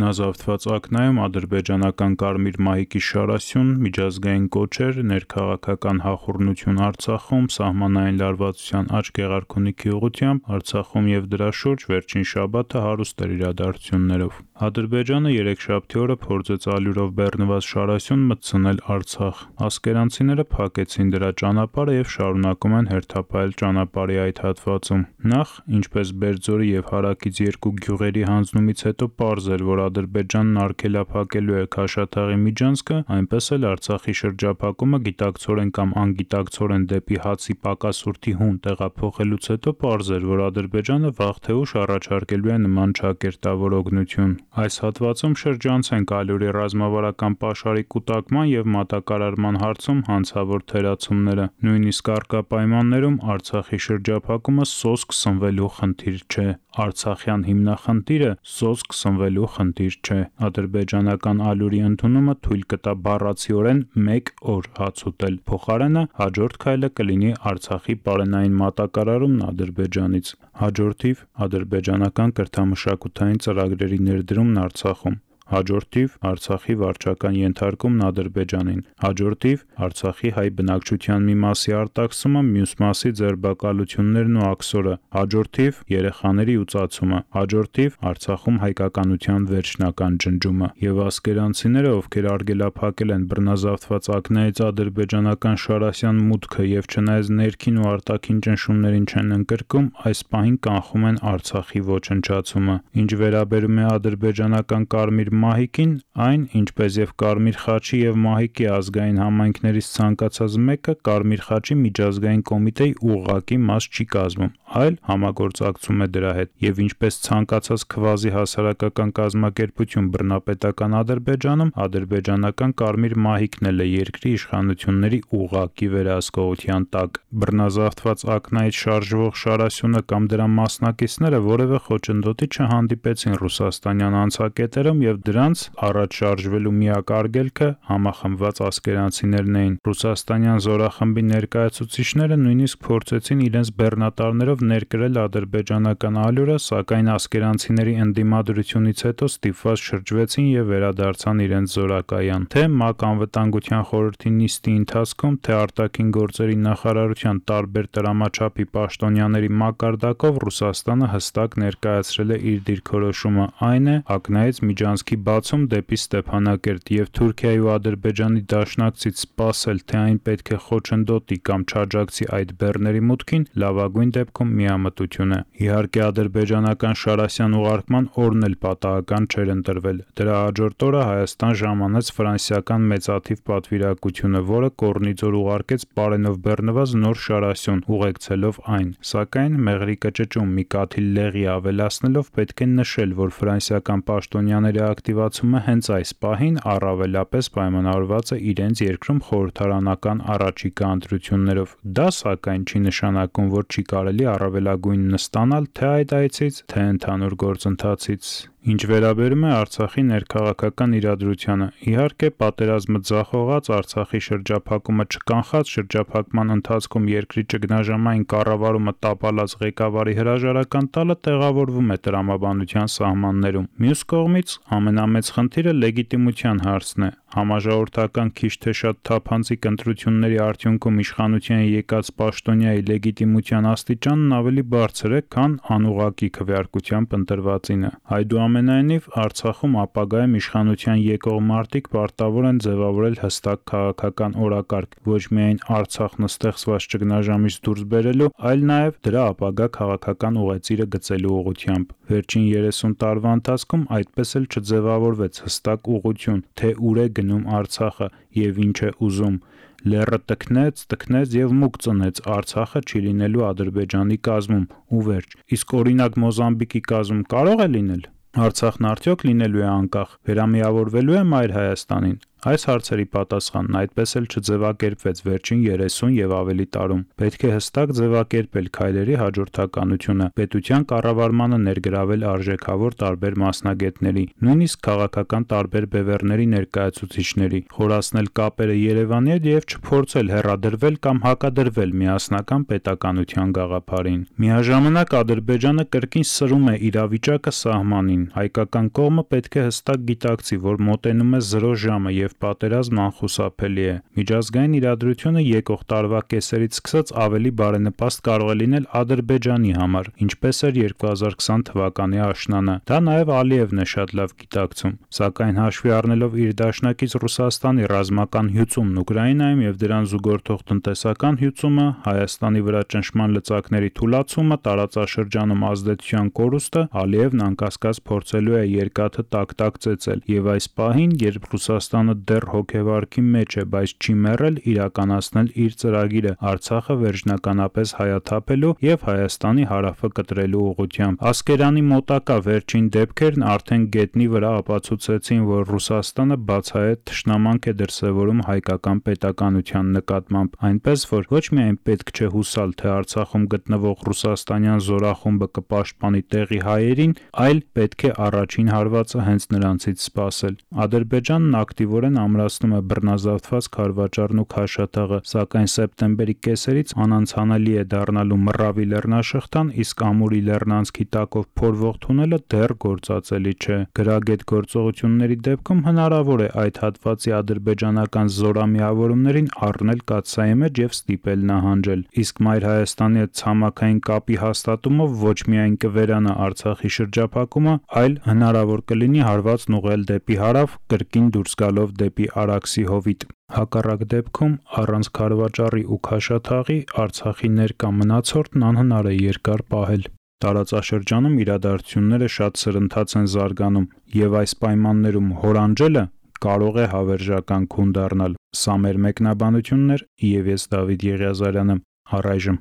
բռնազավթված ակնայում ադրբեջանական Կարմիր մահիկի շարասյուն, միջազգային կոչեր, ներքաղաքական հախուռնություն Արցախում, սահմանային լարվածության աճ Գեղարքունիքի ուղղությամբ, Արցախում և դրա շուրջ վերջին շաբաթը հարուստ էր իրադարձություններով։ Ադրբեջանը երեքշաբթի օրը փորձեց ալյուրով բեռնված շարասյուն մտցնել Արցախ։ Ասկերանցիները փակեցին դրա ճանապարհը եւ շարունակում են հերթապահել ճանապարհի այդ հատվածում։ Նախ, ինչպես Բերձորի եւ Հարակից երկու գյուղերի հանձնումից հետո պարզ էր, որ Ադրբեջանն արգելափակելու է Քաշաթաղի միջանցքը, այնպես էլ Արցախի շրջափակումը գիտակցորեն կամ անգիտակցորեն դեպի հացի պակասուրդի հուն տեղափոխելուց հետո պարզ էր, որ Ադրբեջանը վաղ թե ուշ առաջարկելու է նման ճակերտավոր օգնություն։ Այս հատվածում շրջանցենք ալյուրի ռազմավարական պաշարի կուտակման եւ մատակարարման հարցում հանցավոր թերացումները։ Նույնիսկ առկա պայմաններում Արցախի շրջափակումը սոսկ սնվելու խնդիր չէ։ Արցախյան հիմնախնդիրը սոսկ սնվելու խնդիր չէ։ Ադրբեջանական ալյուրի ընդունումը թույլ կտա բառացիորեն 1 օր հաց ուտել։ Փոխարենը հաջորդ քայլը կլինի Արցախի պարենային մատակարարումն Ադրբեջանից։ Հաջորդիվ ադրբեջանական կրթամշակութային ծրագրերի ներդրումն Արցախում։ Հաջորդիվ Արցախի վարչական ենթարկումն Ադրբեջանին։ Հաջորդիվ Արցախի հայ բնակչության մի մասի արտաքսումը, մյուս մասի ձերբակալություններն ու աքսորը։ Հաջորդիվ երեխաների ուծացումը։ Հաջորդիվ Արցախում հայկականության վերջնական ջնջումը։ Եվ ասկերանցիները, ովքեր արգելափակել են բռնազավթված ակնայից ադրբեջանական Շարասյան մուտքը եւ չնայած ներքին ու արտաքին ճնշումներին չեն ընկրկում, այս պահին կանխում են Արցախի ոչնչացումը։ Ինչ վերաբերում է ադրբեջանական Կարմիր մահիկին, այն, ինչպես եւ Կարմիր խաչի եւ մահիկի ազգային համայնքներից ցանկացած մեկը Կարմիր խաչի միջազգային կոմիտեի ուղղակի մաս չի կազմում, այլ համագործակցում է դրա հետ, եւ ինչպես ցանկացած քվազի հասարակական կազմակերպություն բռնապետական Ադրբեջանում, ադրբեջանական Կարմիր մահիկն էլ է երկրի իշխանությունների ուղղակի վերահսկողության տակ։ Բռնազավթված ակնայից շարժվող Շարասյունը կամ դրա մասնակիցները որևէ խոչընդոտի չհանդիպեցին ռուսաստանյան անցակետերում եւ դրանց առաջ շարժվելու միակ արգելքը համախմբված ասկերանցիներն էին։ Ռուսաստանյան զորախմբի ներկայացուցիչները նույնիսկ փորձեցին իրենց բեռնատարներով ներկրել ադրբեջանական ալյուրը, սակայն ասկերանցիների ընդդիմադրությունից հետո ստիպված շրջվեցին եւ վերադարձան իրենց զորակայան։ Թե ՄԱԿ անվտանգության խորհրդի նիստի ընթացքում, թե արտաքին գործերի նախարարության տարբեր տրամաչափի պաշտոնյաների մակարդակով Ռուսաստանը հստակ ներկայացրել է իր դիրքորոշումը, այն է ակնայից միջանցքի բացում դեպի Ստեփանակերտ եւ Թուրքիայի ու Ադրբեջանի դաշնակցից սպասել, թե այն պետք է խոչընդոտի կամ չաջակցի այդ բեռների մուտքին, լավագույն դեպքում միամտություն է։ Իհարկե ադրբեջանական Շարասյան ուղարկման օրն էլ պատահական չէր ընտրվել։ Դրա հաջորդ օրը Հայաստան ժամանեց ֆրանսիական մեծաթիվ պատվիրակությունը, որը Կորնիձոր ուղարկեց Պարենով բեռնված նոր Շարասյուն, ուղեկցելով այն։ Սակայն մեղրի կճճում մի կաթիլ լեղի ավելացնելով պետք է նշել, որ ֆրանսիական պաշտոնյաների ակտիվացումը հենց այս պահին առավելապես պայմանավորված է իրենց երկրում խորհրդարանական առաջիկա ընտրություններով։ Դա սակայն չի նշանակում, որ չի կարելի առավելագույնն ստանալ թե այդ այցից, թե ընդհանուր գործընթացից։ Ինչ վերաբերում է Արցախի ներքաղաքական իրադրությանը, իհարկե պատերազմը ձախողած, Արցախի շրջափակումը չկանխած, շրջափակման ընթացքում երկրի ճգնաժամային կառավարումը տապալած ղեկավարի հրաժարական տալը տեղավորվում է տրամաբանության սահմաններում։ Մյուս կողմից, ամենամեծ խնդիրը լեգիտիմության հարցն է։ Համաժողովրդական քիչ թե շատ թափանցիկ ընտրությունների արդյունքում իշխանության եկած պաշտոնյայի լեգիտիմության աստիճանն ավելի բարձր է, քան անուղղակի քվեարկությամբ ընտրվածինը։ Այդուամենայնիվ, Արցախում ապագայում իշխանության եկող մարդիկ պարտավոր են ձևավորել հստակ քաղաքական օրակարգ, ոչ միայն Արցախն ստեղծված ճգնաժամից դուրս բերելու, այլ նաև դրա ապագա քաղաքական ուղեծիրը գծելու ուղղությամբ։ Վերջին 30 տարվա ընթացքում այդպես էլ չձևավորվեց հստակ ուղղություն, թե ուր է գնում Արցախը եւ ինչ է ուզում։ Լեռը տքնեց, տքնեց եւ մուկ ծնեց Արցախը չի լինելու Ադրբեջանի կազմում ու վերջ։ Իսկ օրինակ Մոզամբիկի կազմում կարող է լինել։ Արցախն արդյոք լինելու է անկախ, վերամիավորվելու է Մայր Հայաստանին։ Այս հարցերի պատասխանն այդպես էլ չձևակերպվեց վերջին 30 եւ ավելի տարում։ Պետք է հստակ ձևակերպել քայլերի հաջորդականությունը, պետության կառավարմանը ներգրավել արժեքավոր տարբեր մասնագետների, նույնիսկ քաղաքական տարբեր բևեռների ներկայացուցիչների, խորացնել կապերը Երևանի հետ եւ չփորձել հեռադրվել կամ հակադրվել միասնական պետականության գաղափարին։ Միաժամանակ Ադրբեջանը կրկին սրում է իրավիճակը սահմանին։ Հայկական կողմը պետք է հստակ գիտակցի, որ մոտենում է 0 ժամը եւ պատերազմն անխուսափելի է։ Միջազգային իրադրությունը եկող տարվա կեսերից սկսած ավելի բարենպաստ կարող է լինել Ադրբեջանի համար, ինչպես էր 2020 թվականի աշնանը։ Դա նաեւ Ալիևն է շատ լավ գիտակցում։ Սակայն հաշվի առնելով իր դաշնակից Ռուսաստանի ռազմական հյուծումն Ուկրաինայում եւ դրան զուգորդող տնտեսական հյուծումը, Հայաստանի վրա ճնշման լծակների թուլացումը, տարածաշրջանում ազդեցության կորուստը, Ալիևն անկասկած փորձելու է երկաթը տակ-տակ ծեծել եւ այս պահին, երբ Ռուսաստանը դեռ հոգեվարքի մեջ է, բայց չի մեռել իրականացնել իր ծրագիրը Արցախը վերջնականապես հայաթափելու եւ Հայաստանի հարավը կտրելու ուղղությամբ։ Ասկերանի մոտակա վերջին դեպքերն արդեն գետնի վրա ապացուցեցին, որ Ռուսաստանը բացահայտ թշնամանք է դրսևորում հայկական պետականության նկատմամբ, այնպես որ ոչ միայն պետք չէ հուսալ, թե Արցախում գտնվող ռուսաստանյան զորախումբը կպաշտպանի տեղի հայերին, այլ պետք է առաջին հարվածը հենց նրանցից սպասել։ Ադրբեջանն ակտիվորեն ամրացնում է բռնազավթված Խարվաճարն ու Քաշաթաղը, սակայն սեպտեմբերի կեսերից անանցանելի է դառնալու Մռավի լեռնաշղթան, իսկ Ամուրի լեռնանցքի տակով փորվող թունելը դեռ գործածելի չէ։ Գրագետ գործողությունների դեպքում հնարավոր է այդ հատվածի ադրբեջանական զորամիավորումներին առնել կաթսայի մեջ եւ ստիպել նահանջել։ Իսկ Մայր Հայաստանի հետ ցամաքային կապի հաստատումով ոչ միայն կվերանա Արցախի շրջափակումը, այլ հնարավոր կլինի հարվածն ուղղել դեպի հարավ, կրկին դուրս գալով դեպի Արաքսի հովիտ։ Հակառակ դեպքում առանց Խարվաճարի ու Քաշաթաղի Արցախի ներկա մնացորդն անհնար է երկար պահել։ Տարածաշրջանում իրադարձությունները շատ սրընթաց են զարգանում, եւ այս պայմաններում հորանջելը կարող է հավերժական քուն դառնալ։ Սա մեր մեկնաբանությունն էր, եւ ես Դավիթ Եղիազարյանը։ Առայժմ